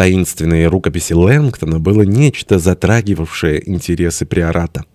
таинственной рукописи Лэнгтона было нечто, затрагивавшее интересы приората.